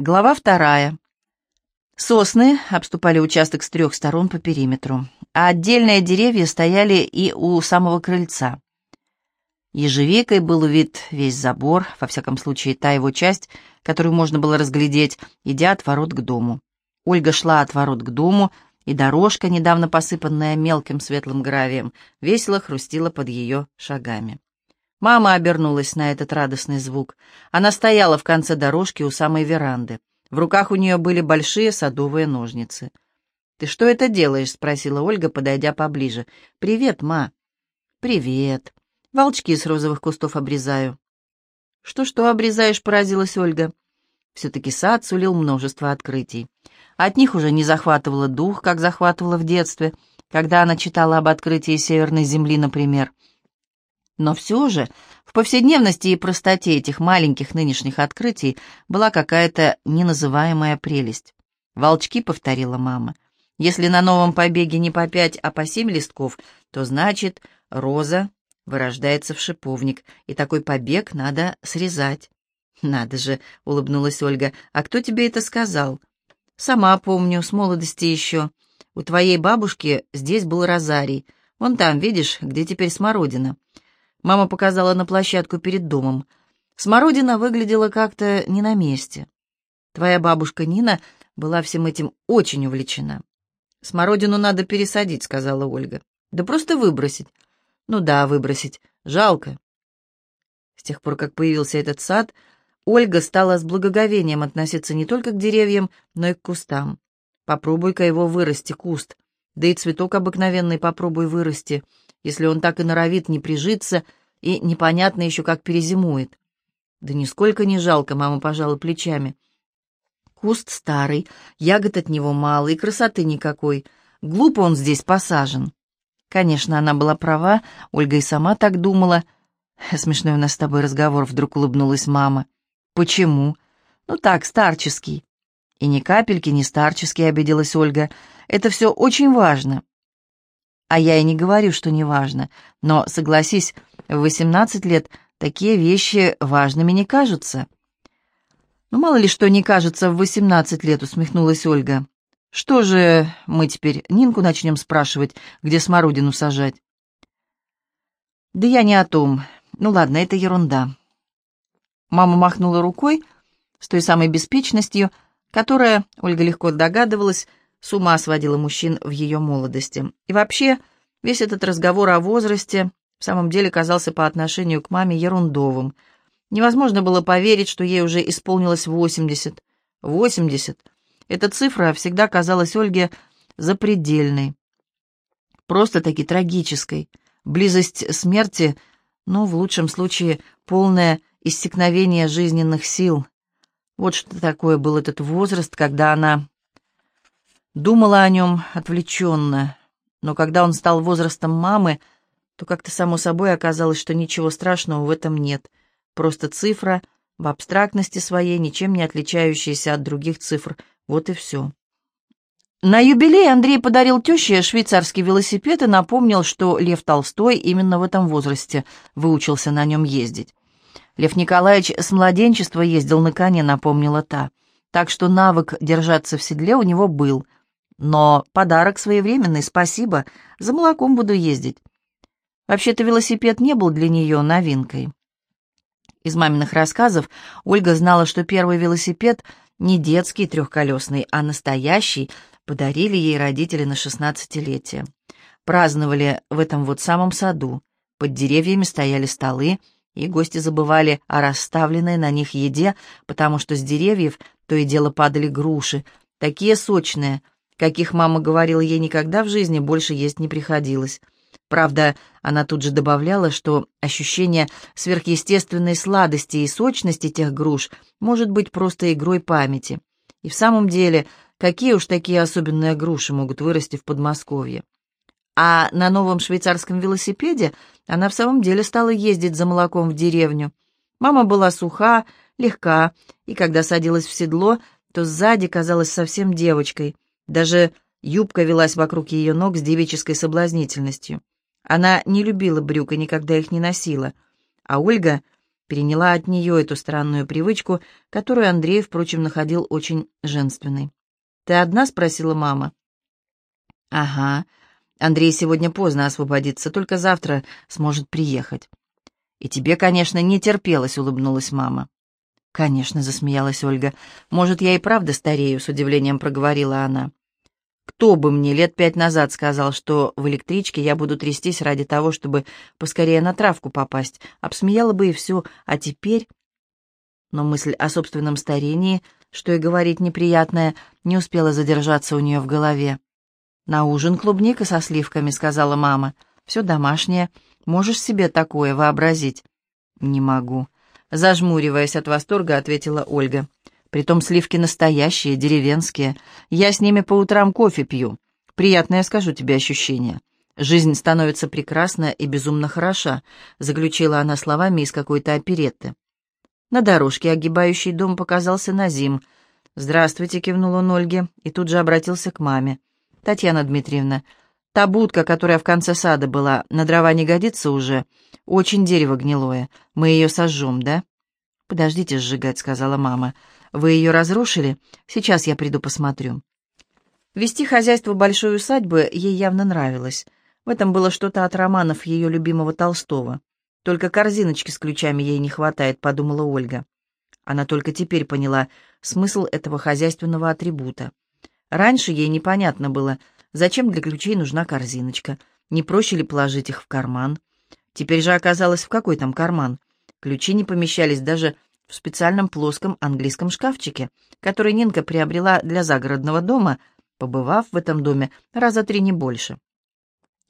Глава вторая. Сосны обступали участок с трех сторон по периметру, а отдельные деревья стояли и у самого крыльца. Ежевикой был увид весь забор, во всяком случае та его часть, которую можно было разглядеть, идя от ворот к дому. Ольга шла от ворот к дому, и дорожка, недавно посыпанная мелким светлым гравием, весело хрустила под ее шагами. Мама обернулась на этот радостный звук. Она стояла в конце дорожки у самой веранды. В руках у нее были большие садовые ножницы. «Ты что это делаешь?» — спросила Ольга, подойдя поближе. «Привет, ма». «Привет. Волчки с розовых кустов обрезаю». «Что-что обрезаешь?» — поразилась Ольга. Все-таки сад сулил множество открытий. От них уже не захватывало дух, как захватывало в детстве, когда она читала об открытии Северной Земли, например — но все же в повседневности и простоте этих маленьких нынешних открытий была какая-то неназываемая прелесть. «Волчки», — повторила мама. «Если на новом побеге не по пять, а по семь листков, то значит, роза вырождается в шиповник, и такой побег надо срезать». «Надо же», — улыбнулась Ольга, — «а кто тебе это сказал?» «Сама помню, с молодости еще. У твоей бабушки здесь был розарий. Вон там, видишь, где теперь смородина. Мама показала на площадку перед домом. Смородина выглядела как-то не на месте. Твоя бабушка Нина была всем этим очень увлечена. «Смородину надо пересадить», — сказала Ольга. «Да просто выбросить». «Ну да, выбросить. Жалко». С тех пор, как появился этот сад, Ольга стала с благоговением относиться не только к деревьям, но и к кустам. Попробуй-ка его вырасти, куст. Да и цветок обыкновенный попробуй вырасти — если он так и норовит не прижиться и непонятно еще как перезимует. Да нисколько не жалко, мама пожала плечами. Куст старый, ягод от него мало и красоты никакой. Глупо он здесь посажен. Конечно, она была права, Ольга и сама так думала. Смешной у нас с тобой разговор, вдруг улыбнулась мама. Почему? Ну так, старческий. И ни капельки не старческий, обиделась Ольга. Это все очень важно. А я и не говорю, что не важно. Но, согласись, в 18 лет такие вещи важными не кажутся. «Ну, мало ли что не кажется в 18 лет», — усмехнулась Ольга. «Что же мы теперь Нинку начнем спрашивать, где смородину сажать?» «Да я не о том. Ну ладно, это ерунда». Мама махнула рукой с той самой беспечностью, которая, Ольга легко догадывалась, с ума сводила мужчин в ее молодости. И вообще, весь этот разговор о возрасте в самом деле казался по отношению к маме ерундовым. Невозможно было поверить, что ей уже исполнилось восемьдесят. Восемьдесят. Эта цифра всегда казалась Ольге запредельной. Просто-таки трагической. Близость смерти, ну, в лучшем случае, полное иссякновение жизненных сил. Вот что такое был этот возраст, когда она Думала о нем отвлеченно, но когда он стал возрастом мамы, то как-то само собой оказалось, что ничего страшного в этом нет. Просто цифра, в абстрактности своей, ничем не отличающаяся от других цифр. Вот и все. На юбилей Андрей подарил теще швейцарский велосипед и напомнил, что Лев Толстой именно в этом возрасте выучился на нем ездить. Лев Николаевич с младенчества ездил на коне, напомнила та. Так что навык держаться в седле у него был. Но подарок своевременный, спасибо. За молоком буду ездить. Вообще-то велосипед не был для нее новинкой. Из маминых рассказов Ольга знала, что первый велосипед не детский трехколесный, а настоящий, подарили ей родители на шестнадцатилетие. Праздновали в этом вот самом саду. Под деревьями стояли столы, и гости забывали о расставленной на них еде, потому что с деревьев то и дело падали груши, такие сочные – каких мама говорила ей никогда в жизни, больше есть не приходилось. Правда, она тут же добавляла, что ощущение сверхъестественной сладости и сочности тех груш может быть просто игрой памяти. И в самом деле, какие уж такие особенные груши могут вырасти в Подмосковье? А на новом швейцарском велосипеде она в самом деле стала ездить за молоком в деревню. Мама была суха, легка, и когда садилась в седло, то сзади казалась совсем девочкой, даже юбка велась вокруг ее ног с девической соблазнительностью. Она не любила брюк и никогда их не носила. А Ольга переняла от нее эту странную привычку, которую Андрей, впрочем, находил очень женственной. «Ты одна?» — спросила мама. «Ага. Андрей сегодня поздно освободится, только завтра сможет приехать». «И тебе, конечно, не терпелось», — улыбнулась мама. «Конечно», — засмеялась Ольга. «Может, я и правда старею», — с удивлением проговорила она. «Кто бы мне лет пять назад сказал, что в электричке я буду трястись ради того, чтобы поскорее на травку попасть? Обсмеяла бы и все. А теперь...» Но мысль о собственном старении, что и говорить неприятное, не успела задержаться у нее в голове. «На ужин клубника со сливками», — сказала мама. «Все домашнее. Можешь себе такое вообразить?» «Не могу», Зажмуриваясь от восторга, ответила Ольга. «Притом сливки настоящие, деревенские. Я с ними по утрам кофе пью. Приятное, скажу тебе, ощущение. Жизнь становится прекрасна и безумно хороша», заключила она словами из какой-то оперетты. На дорожке, огибающей дом, показался Назим. «Здравствуйте», — кивнул он Ольге, и тут же обратился к маме. «Татьяна Дмитриевна, та будка, которая в конце сада была, на дрова не годится уже. Очень дерево гнилое. Мы ее сожжем, да?» «Подождите сжигать», — сказала мама. «Вы ее разрушили? Сейчас я приду посмотрю». Вести хозяйство большой усадьбы ей явно нравилось. В этом было что-то от романов ее любимого Толстого. «Только корзиночки с ключами ей не хватает», — подумала Ольга. Она только теперь поняла смысл этого хозяйственного атрибута. Раньше ей непонятно было, зачем для ключей нужна корзиночка, не проще ли положить их в карман. Теперь же оказалось, в какой там карман. Ключи не помещались даже в специальном плоском английском шкафчике, который Нинка приобрела для загородного дома, побывав в этом доме раза три не больше.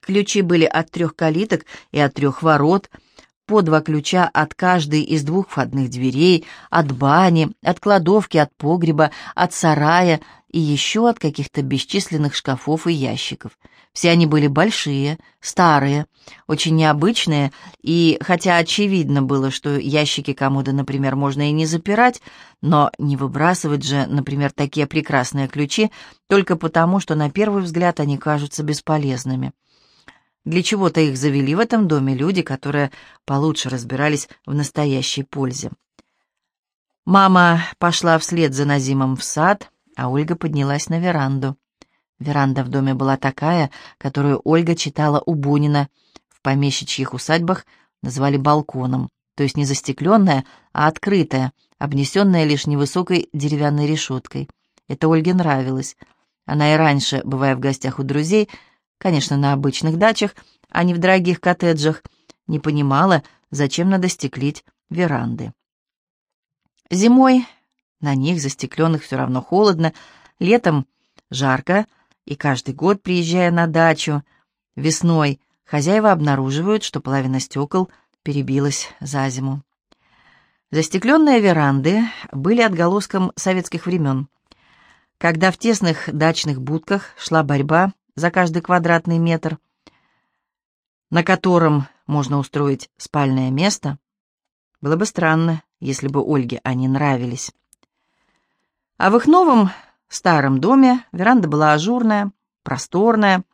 Ключи были от трех калиток и от трех ворот, по два ключа от каждой из двух входных дверей, от бани, от кладовки, от погреба, от сарая и еще от каких-то бесчисленных шкафов и ящиков. Все они были большие, старые, очень необычные, и хотя очевидно было, что ящики комода, например, можно и не запирать, но не выбрасывать же, например, такие прекрасные ключи только потому, что на первый взгляд они кажутся бесполезными. Для чего-то их завели в этом доме люди, которые получше разбирались в настоящей пользе. Мама пошла вслед за Назимом в сад, а Ольга поднялась на веранду. Веранда в доме была такая, которую Ольга читала у Бунина. В помещичьих усадьбах называли балконом, то есть не застекленная, а открытая, обнесенная лишь невысокой деревянной решеткой. Это Ольге нравилось. Она и раньше, бывая в гостях у друзей, конечно, на обычных дачах, а не в дорогих коттеджах, не понимала, зачем надо стеклить веранды. Зимой на них, застекленных, все равно холодно, летом жарко, и каждый год, приезжая на дачу, весной хозяева обнаруживают, что половина стекол перебилась за зиму. Застекленные веранды были отголоском советских времен, когда в тесных дачных будках шла борьба за каждый квадратный метр, на котором можно устроить спальное место, было бы странно, если бы Ольге они нравились. А в их новом старом доме веранда была ажурная, просторная,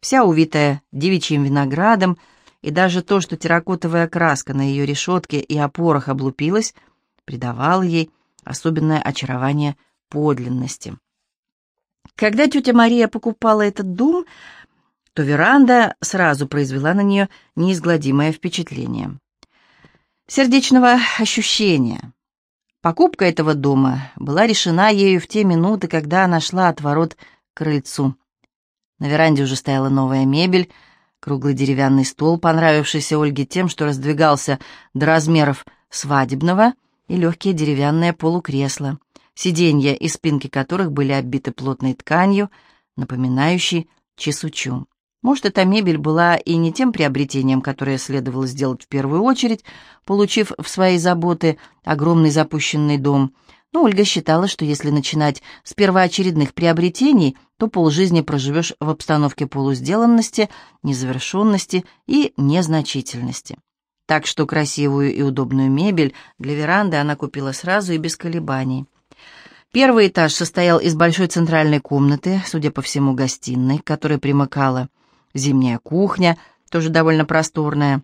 вся увитая девичьим виноградом, и даже то, что терракотовая краска на ее решетке и опорах облупилась, придавало ей особенное очарование подлинности. Когда тетя Мария покупала этот дом, то веранда сразу произвела на нее неизгладимое впечатление. Сердечного ощущения. Покупка этого дома была решена ею в те минуты, когда она шла от ворот к крыльцу. На веранде уже стояла новая мебель, круглый деревянный стол, понравившийся Ольге тем, что раздвигался до размеров свадебного, и легкие деревянные полукресла сиденья и спинки которых были оббиты плотной тканью, напоминающей чесучу. Может, эта мебель была и не тем приобретением, которое следовало сделать в первую очередь, получив в свои заботы огромный запущенный дом, но Ольга считала, что если начинать с первоочередных приобретений, то полжизни проживешь в обстановке полусделанности, незавершенности и незначительности. Так что красивую и удобную мебель для веранды она купила сразу и без колебаний. Первый этаж состоял из большой центральной комнаты, судя по всему, гостиной, к которой примыкала зимняя кухня, тоже довольно просторная.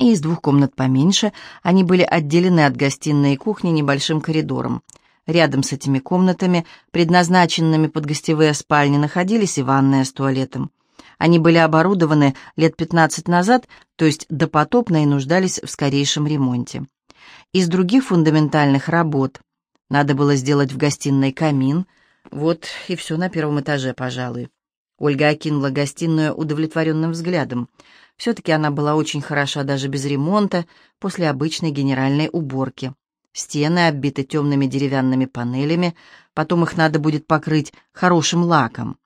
и из двух комнат поменьше. Они были отделены от гостиной и кухни небольшим коридором. Рядом с этими комнатами, предназначенными под гостевые спальни, находились и ванная с туалетом. Они были оборудованы лет 15 назад, то есть допотопно и нуждались в скорейшем ремонте. Из других фундаментальных работ надо было сделать в гостиной камин. Вот и все на первом этаже, пожалуй. Ольга окинула гостиную удовлетворенным взглядом. Все-таки она была очень хороша даже без ремонта, после обычной генеральной уборки. Стены оббиты темными деревянными панелями, потом их надо будет покрыть хорошим лаком.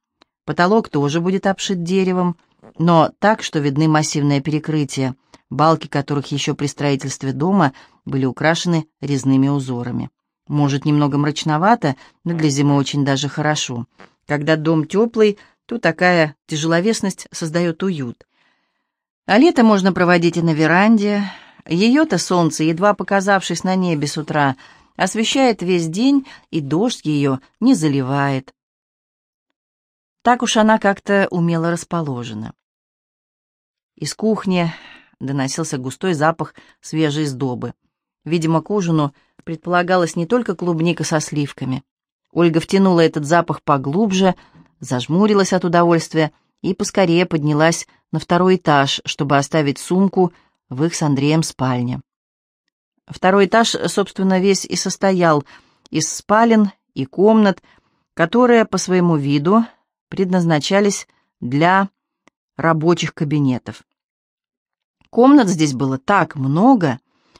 Потолок тоже будет обшит деревом, но так, что видны массивные перекрытия, балки которых еще при строительстве дома были украшены резными узорами. Может, немного мрачновато, но для зимы очень даже хорошо. Когда дом теплый, то такая тяжеловесность создает уют. А лето можно проводить и на веранде, ее-то солнце, едва показавшись на небе с утра, освещает весь день, и дождь ее не заливает. Так уж она как-то умело расположена. Из кухни доносился густой запах свежей сдобы. Видимо, к ужину предполагалась не только клубника со сливками. Ольга втянула этот запах поглубже, зажмурилась от удовольствия и поскорее поднялась на второй этаж, чтобы оставить сумку в их с Андреем спальне. Второй этаж, собственно, весь и состоял из спален и комнат, которые по своему виду предназначались для рабочих кабинетов. Комнат здесь было так много,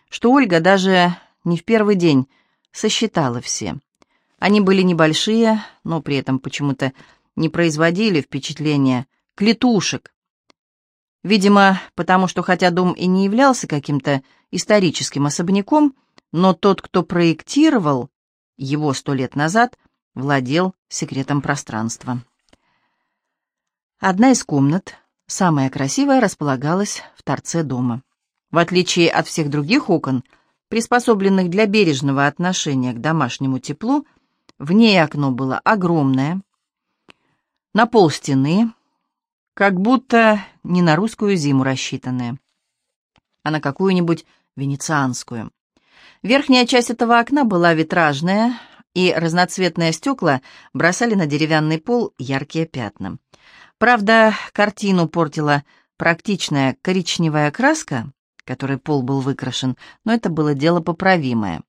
что Ольга даже не в первый день сосчитала все. Они были небольшие, но при этом почему-то не производили впечатления клетушек, Видимо, потому что хотя дом и не являлся каким-то историческим особняком, но тот, кто проектировал его сто лет назад, владел секретом пространства. Одна из комнат, самая красивая, располагалась в торце дома. В отличие от всех других окон, приспособленных для бережного отношения к домашнему теплу, в ней окно было огромное, на пол стены, как будто не на русскую зиму рассчитанные, а на какую-нибудь венецианскую. Верхняя часть этого окна была витражная, и разноцветные стекла бросали на деревянный пол яркие пятна. Правда, картину портила практичная коричневая краска, которой пол был выкрашен, но это было дело поправимое.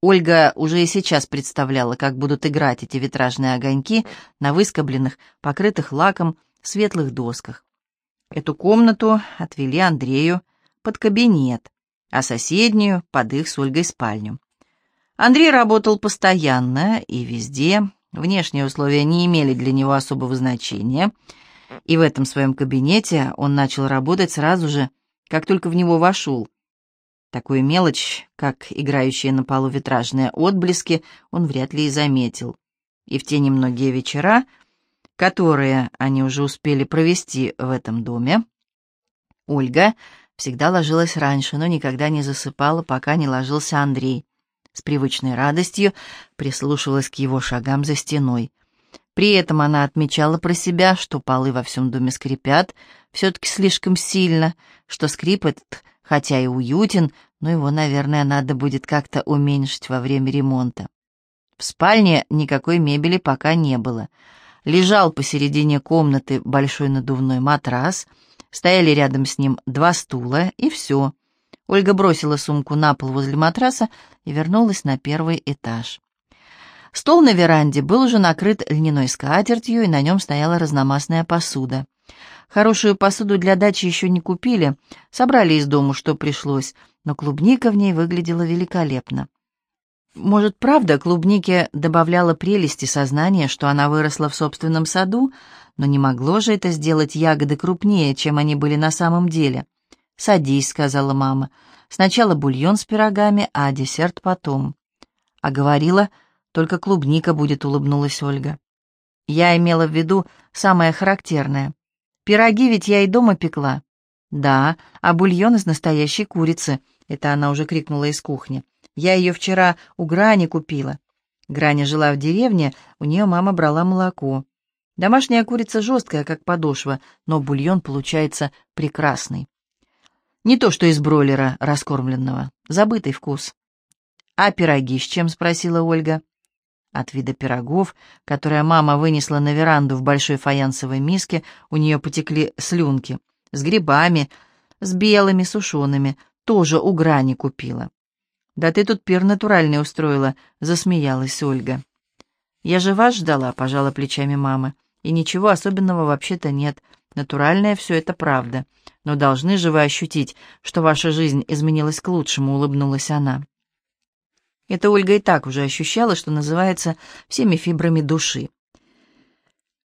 Ольга уже и сейчас представляла, как будут играть эти витражные огоньки на выскобленных, покрытых лаком, светлых досках. Эту комнату отвели Андрею под кабинет, а соседнюю — под их с Ольгой спальню. Андрей работал постоянно и везде, внешние условия не имели для него особого значения, и в этом своем кабинете он начал работать сразу же, как только в него вошел. Такую мелочь, как играющие на полу витражные отблески, он вряд ли и заметил. И в те немногие вечера, которые они уже успели провести в этом доме, Ольга всегда ложилась раньше, но никогда не засыпала, пока не ложился Андрей. С привычной радостью прислушивалась к его шагам за стеной. При этом она отмечала про себя, что полы во всем доме скрипят, все-таки слишком сильно, что скрип этот, хотя и уютен, но его, наверное, надо будет как-то уменьшить во время ремонта. В спальне никакой мебели пока не было — Лежал посередине комнаты большой надувной матрас, стояли рядом с ним два стула, и все. Ольга бросила сумку на пол возле матраса и вернулась на первый этаж. Стол на веранде был уже накрыт льняной скатертью, и на нем стояла разномастная посуда. Хорошую посуду для дачи еще не купили, собрали из дому, что пришлось, но клубника в ней выглядела великолепно. Может, правда, клубнике добавляла прелести сознания, что она выросла в собственном саду, но не могло же это сделать ягоды крупнее, чем они были на самом деле. «Садись», — сказала мама. «Сначала бульон с пирогами, а десерт потом». А говорила, только клубника будет, улыбнулась Ольга. Я имела в виду самое характерное. Пироги ведь я и дома пекла. Да, а бульон из настоящей курицы. Это она уже крикнула из кухни. Я ее вчера у Грани купила. Граня жила в деревне, у нее мама брала молоко. Домашняя курица жесткая, как подошва, но бульон получается прекрасный. Не то, что из бройлера раскормленного. Забытый вкус. «А пироги с чем?» — спросила Ольга. От вида пирогов, которые мама вынесла на веранду в большой фаянсовой миске, у нее потекли слюнки. С грибами, с белыми, сушеными. Тоже у грани купила. «Да ты тут пир натуральный устроила», — засмеялась Ольга. «Я же вас ждала», — пожала плечами мама. «И ничего особенного вообще-то нет. Натуральное все это правда. Но должны же вы ощутить, что ваша жизнь изменилась к лучшему», — улыбнулась она. Это Ольга и так уже ощущала, что называется, всеми фибрами души.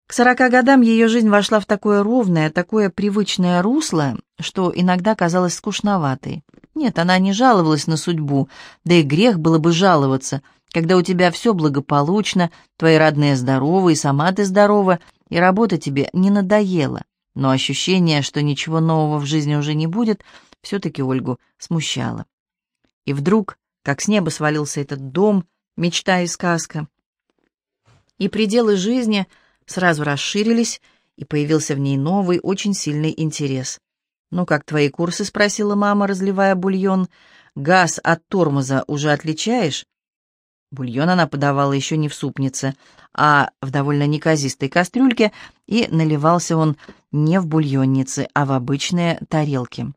К сорока годам ее жизнь вошла в такое ровное, такое привычное русло, что иногда казалось скучноватой. Нет, она не жаловалась на судьбу, да и грех было бы жаловаться, когда у тебя все благополучно, твои родные здоровы, и сама ты здорова, и работа тебе не надоела. Но ощущение, что ничего нового в жизни уже не будет, все-таки Ольгу смущало. И вдруг как с неба свалился этот дом, мечта и сказка. И пределы жизни сразу расширились, и появился в ней новый, очень сильный интерес. «Ну, как твои курсы?» — спросила мама, разливая бульон. «Газ от тормоза уже отличаешь?» Бульон она подавала еще не в супнице, а в довольно неказистой кастрюльке, и наливался он не в бульоннице, а в обычные тарелки.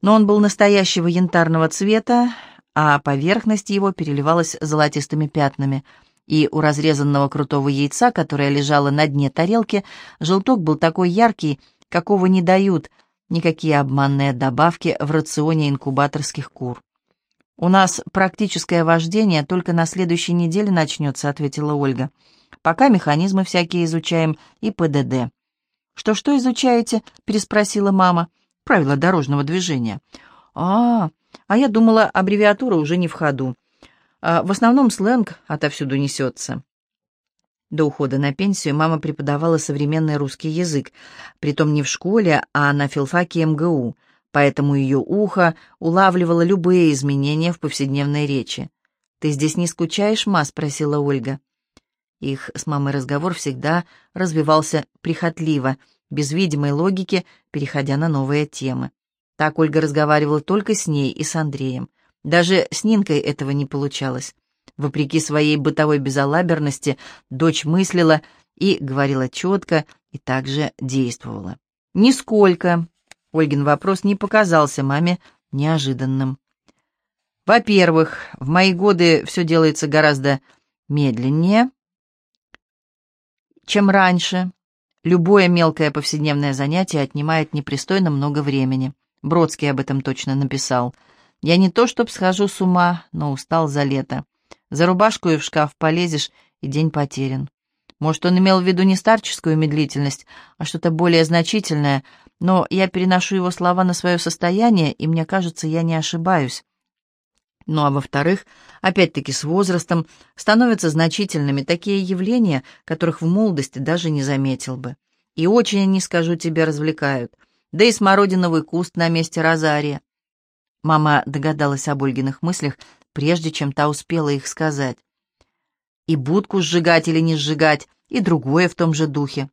Но он был настоящего янтарного цвета, а поверхность его переливалась золотистыми пятнами, и у разрезанного крутого яйца, которое лежало на дне тарелки, желток был такой яркий, какого не дают никакие обманные добавки в рационе инкубаторских кур. «У нас практическое вождение только на следующей неделе начнется», — ответила Ольга. «Пока механизмы всякие изучаем и ПДД». «Что-что изучаете?» — переспросила мама. «Правила дорожного движения». «А, а я думала, аббревиатура уже не в ходу. А в основном сленг отовсюду несется. До ухода на пенсию мама преподавала современный русский язык, притом не в школе, а на филфаке МГУ, поэтому ее ухо улавливало любые изменения в повседневной речи. «Ты здесь не скучаешь, ма?» — спросила Ольга. Их с мамой разговор всегда развивался прихотливо, без видимой логики, переходя на новые темы. Так Ольга разговаривала только с ней и с Андреем. Даже с Нинкой этого не получалось. Вопреки своей бытовой безалаберности, дочь мыслила и говорила четко, и также действовала. «Нисколько!» Ольгин вопрос не показался маме неожиданным. «Во-первых, в мои годы все делается гораздо медленнее, чем раньше. Любое мелкое повседневное занятие отнимает непристойно много времени. Бродский об этом точно написал. Я не то чтоб схожу с ума, но устал за лето. За рубашку и в шкаф полезешь, и день потерян. Может, он имел в виду не старческую медлительность, а что-то более значительное, но я переношу его слова на свое состояние, и мне кажется, я не ошибаюсь. Ну а во-вторых, опять-таки с возрастом становятся значительными такие явления, которых в молодости даже не заметил бы. И очень они, скажу тебе, развлекают да и смородиновый куст на месте розария. Мама догадалась об Ольгиных мыслях, прежде чем та успела их сказать. И будку сжигать или не сжигать, и другое в том же духе.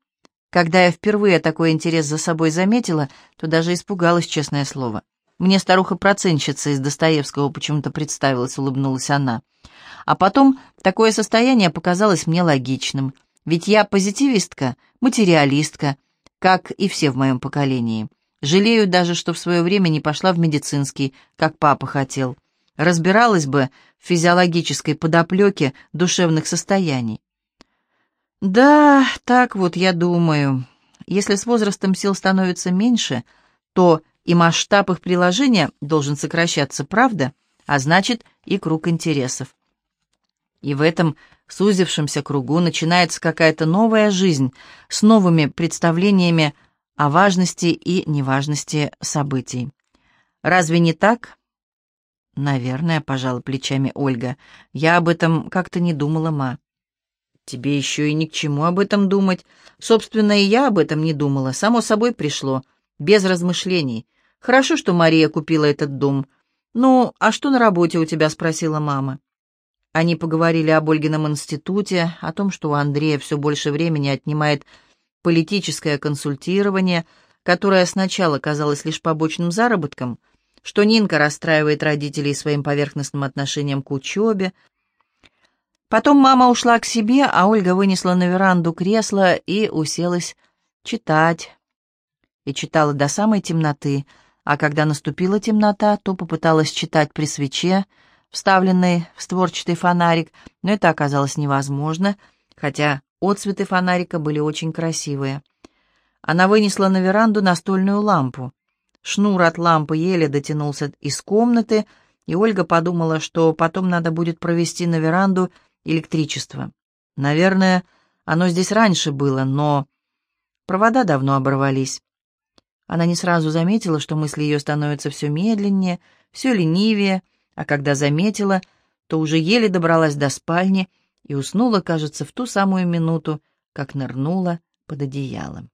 Когда я впервые такой интерес за собой заметила, то даже испугалась, честное слово. Мне старуха-проценщица из Достоевского почему-то представилась, улыбнулась она. А потом такое состояние показалось мне логичным. Ведь я позитивистка, материалистка, как и все в моем поколении. Жалею даже, что в свое время не пошла в медицинский, как папа хотел. Разбиралась бы в физиологической подоплеке душевных состояний. Да, так вот я думаю. Если с возрастом сил становится меньше, то и масштаб их приложения должен сокращаться, правда? А значит, и круг интересов. И в этом сузившемся кругу начинается какая-то новая жизнь с новыми представлениями о важности и неважности событий. Разве не так? Наверное, пожала плечами Ольга. Я об этом как-то не думала, ма. Тебе еще и ни к чему об этом думать. Собственно, и я об этом не думала. Само собой пришло, без размышлений. Хорошо, что Мария купила этот дом. Ну, а что на работе у тебя, спросила мама. Они поговорили об Ольгином институте, о том, что у Андрея все больше времени отнимает политическое консультирование, которая сначала казалась лишь побочным заработком, что Нинка расстраивает родителей своим поверхностным отношением к учебе. Потом мама ушла к себе, а Ольга вынесла на веранду кресло и уселась читать. И читала до самой темноты, а когда наступила темнота, то попыталась читать при свече, вставленной в створчатый фонарик, но это оказалось невозможно, хотя отцветы фонарика были очень красивые. Она вынесла на веранду настольную лампу. Шнур от лампы еле дотянулся из комнаты, и Ольга подумала, что потом надо будет провести на веранду электричество. Наверное, оно здесь раньше было, но провода давно оборвались. Она не сразу заметила, что мысли ее становятся все медленнее, все ленивее, а когда заметила, то уже еле добралась до спальни и уснула, кажется, в ту самую минуту, как нырнула под одеялом.